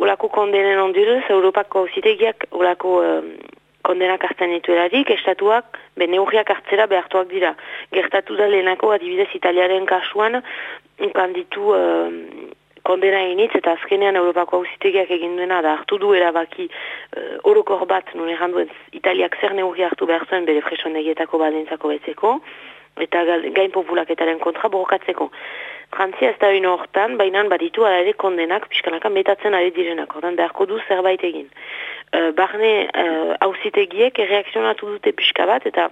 ulako kondenen onduruz, Europako zitegiak ulako um, kondenak hartzen erarik, estatuak beneurriak hartzera behartuak dira. Gertatu da lehenako adibidez italiaren kasuan, kanditu um, kondena initz eta azkenean Europako hauzitegiak egin duena da hartu du erabaki uh, orokor bat, nune duen italiak zer neurri hartu behar zuen bere fresondegietako badentzako betzeko, eta gain populaketaren kontra borokatzeko. Frantzia ez da hori hortan, baina baditu ala ere kondenak, pixkanakan betatzen ari direnak, ordan beharko du zerbait egin. Uh, barne hauzitegiek uh, erreakzionatu dute pixka bat, eta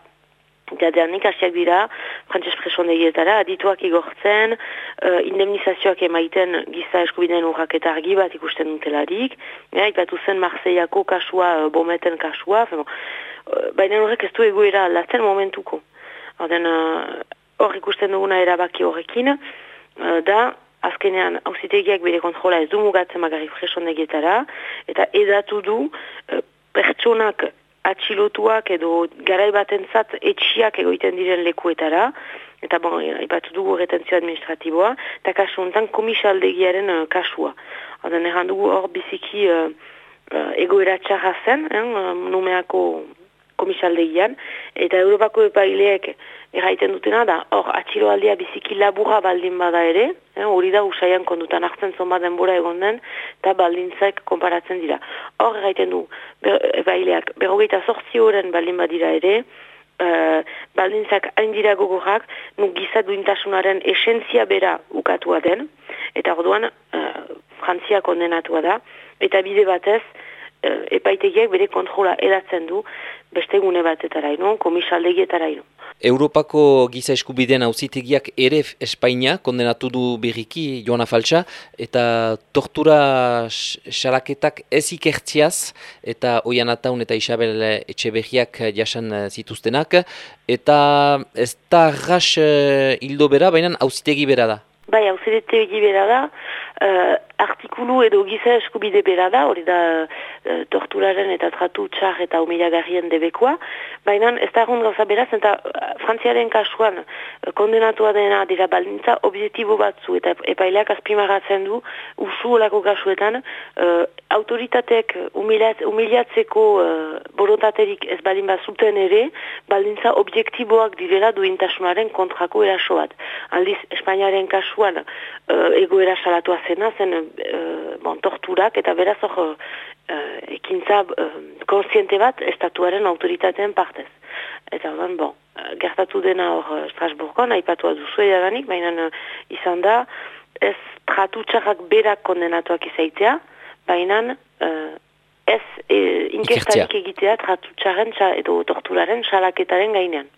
Jadeanik hasiak dira, frantses presondegietara, adituak igortzen, uh, indemnizazioak emaiten giza eskubideen urrak eta argi bat ikusten dutelarik, ja, ipatu zen Marseillako kasua, uh, bometen kasua, uh, baina horrek ez du egoera aldatzen momentuko. Hor ikusten duguna erabaki horrekin, uh, da, azkenean hausitegiak bere kontrola ez du mugatzen magarri presondegietara, eta edatu du uh, pertsonak atxilotuak edo garai batentzat etxiak egoiten diren lekuetara, eta bon, ipatu dugu retentzio administratiboa, eta kasu honetan komisaldegiaren uh, kasua. Oden erran dugu hor biziki uh, uh, egoera txarra zen, eh, numeako komisaldegian, eta Europako epaileek erraiten dutena da, hor, atxiloaldia biziki labura baldin bada ere, eh, hori da usaian kondutan hartzen zonba denbora egon den, eta baldintzak konparatzen dira. Hor, erraiten du, ber, epaileak, berrogeita sortzi horren baldin badira ere, uh, baldintzak hain dira gogorrak, nuk gizat duintasunaren esentzia bera ukatua den, eta orduan, uh, Frantzia kondenatua da, eta bide batez, epaitegiak bere kontrola edatzen du, beste gune batetara ino, komisaldegietara ino. Europako giza eskubideen auzitegiak ere Espainia kondenatu du berriki Joana Faltsa eta tortura xalaketak ez ikertziaz eta Oian Ataun eta Isabel Etxeberriak jasan zituztenak eta ez da ras eh, hildo bera, baina auzitegi bera da. Bai, auzitegi bera da, uh, artikulu edo giza eskubide bera da, hori da uh, torturaren eta tratu txar eta humiliagarrien debekoa, baina ez da egun gauza beraz, eta uh, frantziaren kasuan kondenatua dena dira baldintza objektibo batzu eta epaileak azpimaratzen du usu olako kasuetan uh, autoritatek humiliatzeko uh, borotaterik ez baldin bat zuten ere, baldintza objektiboak direla duintasunaren kontrako eraso bat. Aldiz, Espainiaren kasuan uh, egoera salatua zena, zen uh, bon, torturak eta beraz hor uh, ekintza uh, konsiente bat estatuaren autoritateen partez. Eta hor, bon, gertatu dena hor Strasburgoan, aipatua duzu edadanik, baina izan da, ez tratu txarrak berak kondenatuak izaitea, baina ez e, inkertarik egitea tratu txarren edo torturaren salaketaren gainean.